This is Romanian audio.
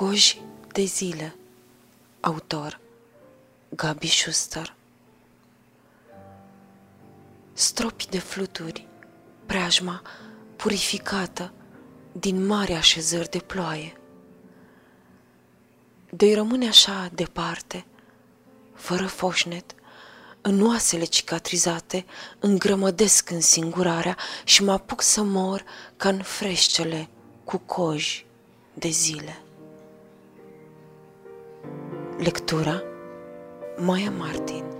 Coji de zile Autor Gabi Schuster Stropi de fluturi, preajma purificată din mari așezări de ploaie. de rămâne așa departe, fără foșnet, în oasele cicatrizate, îngrămădesc în singurarea și mă apuc să mor ca în freșcele cu coji de zile. Lectura Maia Martin